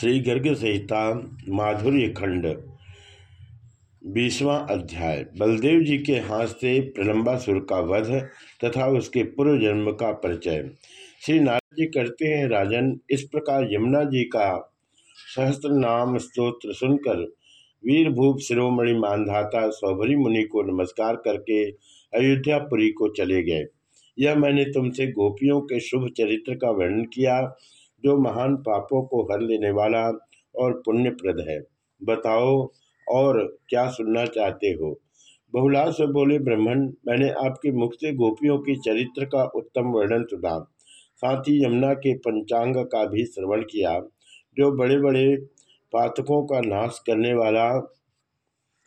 श्री गर्ग संहिता माधुर्य खंड बीसवां अध्याय। बलदेव जी के हाथ से प्रलंबासुर का वध तथा उसके पूर्व जन्म का परिचय। श्री नारद जी करते हैं, राजन, इस प्रकार यमुना जी का सहस्त्र नाम स्तोत्र सुनकर वीरभूप शिरोमणि मानधाता सौभरी मुनि को नमस्कार करके अयोध्यापुरी को चले गए। यह मैंने तुमसे गोपियों के शुभ चरित्र का वर्णन किया जो महान पापों को हर लेने वाला और पुण्यप्रद है। बताओ और क्या सुनना चाहते हो? बहुलास से बोले ब्राह्मण मैंने आपके मुख से गोपियों की चरित्र का उत्तम वर्णन सुना। साथ ही यमुना के पंचांग का भी श्रवण किया, जो बड़े बड़े पातकों का नाश करने वाला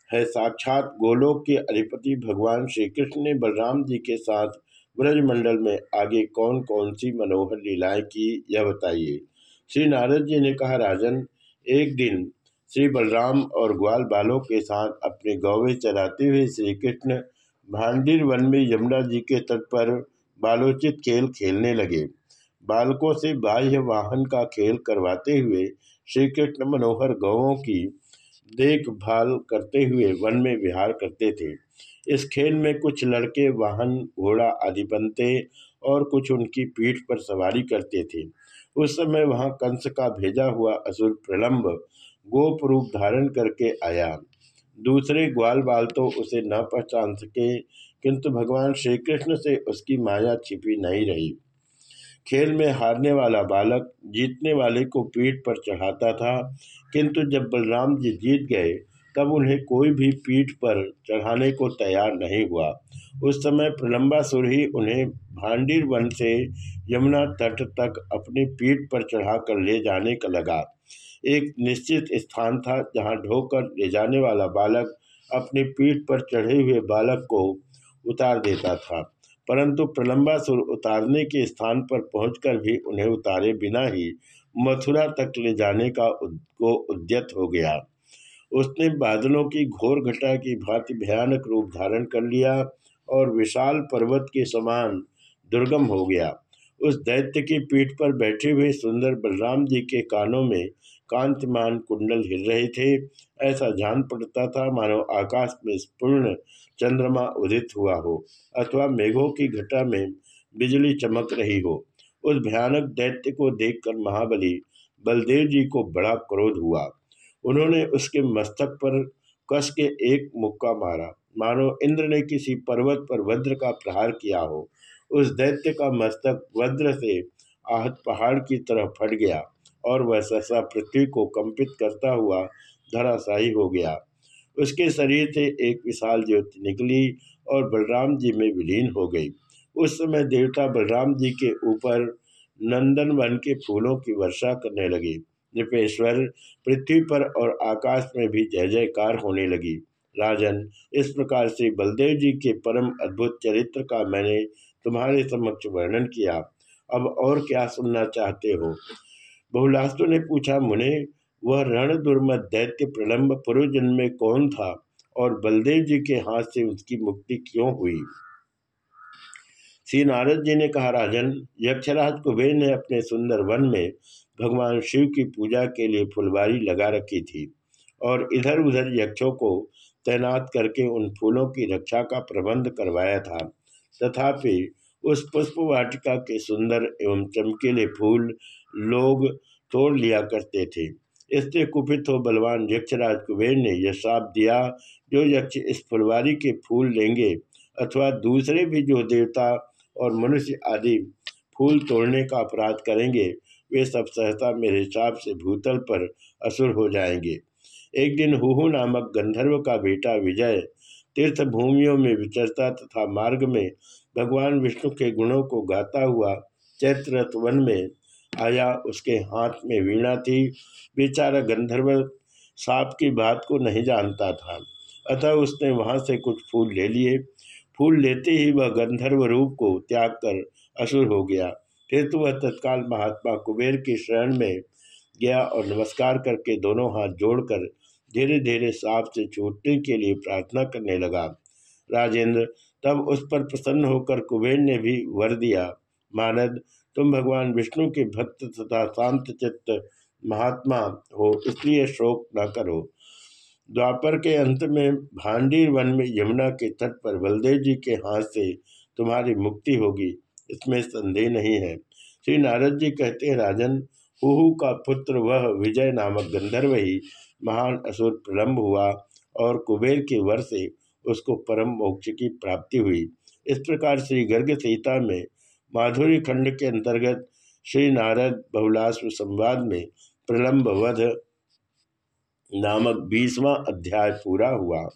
है। साक्षात गोलोक के अधिपति भगवान श्री कृष्ण ने बलराम जी के साथ ब्रजमंडल में आगे कौन कौन सी मनोहर लीलाएँ की, यह बताइए। श्री नारद जी ने कहा, राजन, एक दिन श्री बलराम और ग्वाल बालों के साथ अपने गौवे चराते हुए श्री कृष्ण भांडिर वन में यमुना जी के तट पर बालोचित खेल खेलने लगे। बालकों से बाह्य वाहन का खेल करवाते हुए श्री कृष्ण मनोहर गौों की देखभाल करते हुए वन में विहार करते थे। इस खेल में कुछ लड़के वाहन, घोड़ा आदि बनते और कुछ उनकी पीठ पर सवारी करते थे। उस समय वहाँ कंस का भेजा हुआ असुर प्रलंब गोप रूप धारण करके आया। दूसरे ग्वाल बाल तो उसे न पहचान सके, किंतु भगवान श्री कृष्ण से उसकी माया छिपी नहीं रही। खेल में हारने वाला बालक जीतने वाले को पीठ पर चढ़ाता था, किंतु जब बलराम जी जीत गए तब उन्हें कोई भी पीठ पर चढ़ाने को तैयार नहीं हुआ। उस समय प्रलंबासुर ही उन्हें भांडीर वन से यमुना तट तक अपनी पीठ पर चढ़ाकर ले जाने का लगा। एक निश्चित स्थान था जहाँ ढोकर ले जाने वाला बालक अपनी पीठ पर चढ़े हुए बालक को उतार देता था, परंतु प्रलंबासुर उतारने के स्थान पर पहुंचकर भी उन्हें उतारे बिना ही मथुरा तक ले जाने का को उद्यत हो गया। उसने बादलों की घोर घटा की भांति भयानक रूप धारण कर लिया और विशाल पर्वत के समान दुर्गम हो गया। उस दैत्य की पीठ पर बैठे हुए सुंदर बलराम जी के कानों में कांतिमान कुंडल हिल रहे थे। ऐसा जान पड़ता था मानो आकाश में पूर्ण चंद्रमा उदित हुआ हो अथवा मेघों की घटा में बिजली चमक रही हो। उस भयानक दैत्य को देखकर महाबली बलदेव जी को बड़ा क्रोध हुआ। उन्होंने उसके मस्तक पर कस के एक मुक्का मारा। मानो इंद्र ने किसी पर्वत पर वज्र का प्रहार किया हो, उस दैत्य का मस्तक वज्र से आहत पहाड़ की तरह फट गया और वह सहसा पृथ्वी को कंपित करता हुआ धराशाही हो गया। उसके शरीर से एक विशाल ज्योति निकली और बलराम जी में विलीन हो गई। उस समय देवता बलराम जी के ऊपर नंदन वन के फूलों की वर्षा करने लगे। नृपेश्वर पृथ्वी पर और आकाश में भी जय जयकार होने लगी। राजन, इस प्रकार से बलदेव जी के परम अद्भुत चरित्र का मैंने तुम्हारे समक्ष वर्णन किया। अब और क्या सुनना चाहते हो? बहुलास्तु ने पूछा, मुने, वह रण दुर्मद दैत्य प्रलंब पूर्व जन्म में कौन था और बलदेव जी के हाथ से उसकी मुक्ति क्यों हुई? श्री नारद जी ने कहा, राजन, यक्षराज कुबेर ने अपने सुंदर वन में भगवान शिव की पूजा के लिए फुलवारी लगा रखी थी और इधर उधर यक्षों को तैनात करके उन फूलों की रक्षा का प्रबंध करवाया था। तथापि उस पुष्प वाटिका के सुंदर एवं चमकीले फूल लोग तोड़ लिया करते थे। इससे कुपित हो बलवान यक्षराज कुबेर ने यह श्राप दिया, जो यक्ष इस फुलवारी के फूल लेंगे अथवा दूसरे भी जो देवता और मनुष्य आदि फूल तोड़ने का अपराध करेंगे वे सब सहसा मेरे हिसाब से भूतल पर असुर हो जाएँगे। एक दिन हुहू नामक गंधर्व का बेटा विजय तीर्थ भूमियों में विचरता तथा मार्ग में भगवान विष्णु के गुणों को गाता हुआ चैत्रथ वन में आया। उसके हाथ में वीणा थी। बेचारा गंधर्व सांप की बात को नहीं जानता था। अतः उसने वहाँ से कुछ फूल ले लिए। फूल लेते ही वह गंधर्व रूप को त्याग कर असुर हो गया। फिर तो वह तत्काल महात्मा कुबेर की शरण में गया और नमस्कार करके दोनों हाथ जोड़कर धीरे धीरे सांप से छूटने के लिए प्रार्थना करने लगा। राजेंद्र, तब उस पर प्रसन्न होकर कुबेर ने भी वर दिया, मानद, तुम भगवान विष्णु के भक्त तथा शांत चित्त महात्मा हो, इसलिए शोक न करो। द्वापर के अंत में भांडीर वन में यमुना के तट पर बलदेव जी के हाथ से तुम्हारी मुक्ति होगी। इसमें संदेह नहीं है। श्री नारद जी कहते हैं, राजन, हुहू का पुत्र वह विजय नामक गंधर्व ही महान असुर प्रलम्ब हुआ और कुबेर के वर से उसको परम मोक्ष की प्राप्ति हुई। इस प्रकार श्री गर्ग सीता में माधुरी खंड के अंतर्गत श्री नारद बहुलाश्व संवाद में प्रलम्ब वध नामक बीसवां अध्याय पूरा हुआ।